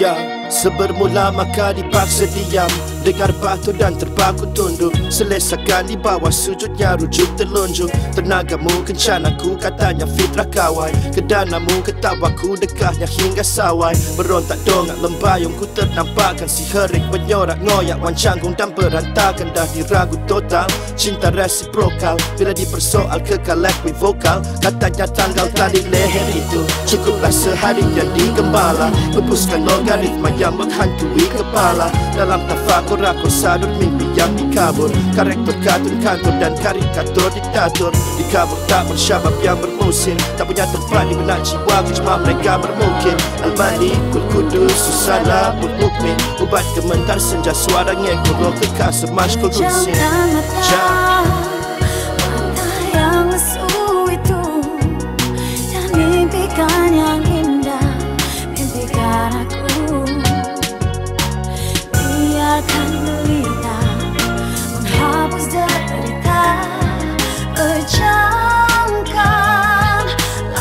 Ya, sebermula maka dipaksa diam. Dengar batu dan terpaku tunduk. Selesa di bawah sujudnya rujuk telunjuk. Tenagamu kencanaku katanya fitrah kawai Kedanamu ketawaku dekahnya hingga sawai. Berontak dongak lembayung ku ternampakkan si herik Menyorak ngoyak. Wan canggung dan berantakan Dah diragu total. Cinta resiprokal Bila dipersoal kekal vokal Katanya tanggal tali leher itu Cukuplah sehari jadi gembala. Hembuskan logaritma yang menghantui kepala. Dalam tafak Aku sadar mimpi yang dikabur. Karakter kartun kantor dan karikatur diktator Dikabur tak bersabab yang bermusim. Tak punya tempat di benak jiwa Cuma mereka bermungkin Al-Mani, Kul Kudus, Susana, Pun Mukmin. Ubat kementar senja suara ngekor Roh kekasih maskul kusin Jangan mata yang lesu itu. Dan mimpikan yang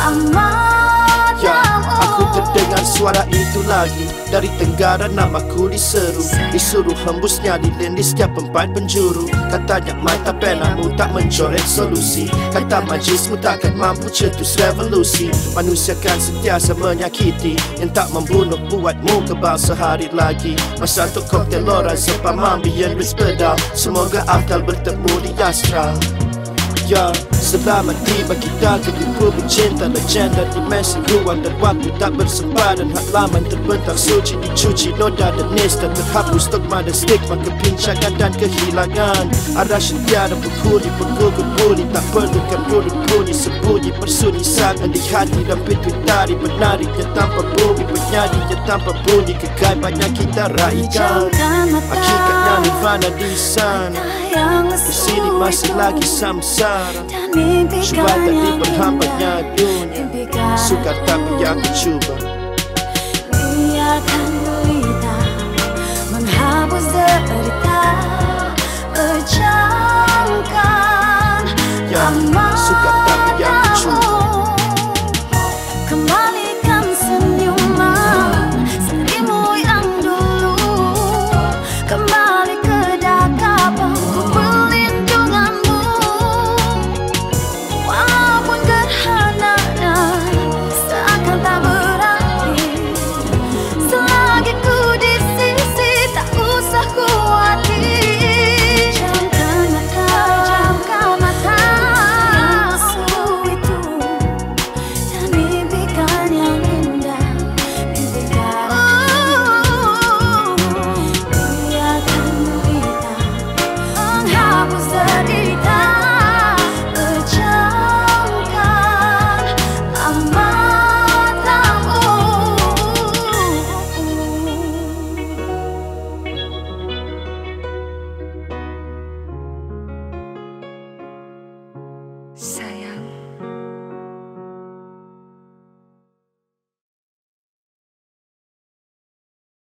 amat Ya, aku terdengar suara itu lagi. Dari tenggara namaku diseru. Disuruh hembusnya lilin di setiap empat penjuru. Katanya mata penamu tak mencoret solusi. Kata majismu takkan mampu cetus revolusi. Manusia kan sentiasa menyakiti. Yang tak membunuh buatmu kebal sehari lagi. Masa untuk koktel lora sepah mambian berspedal Semoga akal bertemu di astral Ya, selamat tiba. Kita ke bumi cinta Legenda dimensi ruang dan waktu tak bersempadan Hak laman terbentang suci dicuci Noda dan nista terhapus dogma dan stigma Kepincangan dan kehilangan. Arah sentiara berkuli Penggugur buli Tak perlukan dulu bunyi Sembunyi bersuni sangat di hati Dan pintu tari. Menariknya tanpa bumi Bernyanyinya tanpa bunyi. Kegaibannya kita raikan Nirvana di sana. Di sini masih lagi samsara. Yang diperhambatnya indah dunia. Sukar tapi aku cuba. Biarkan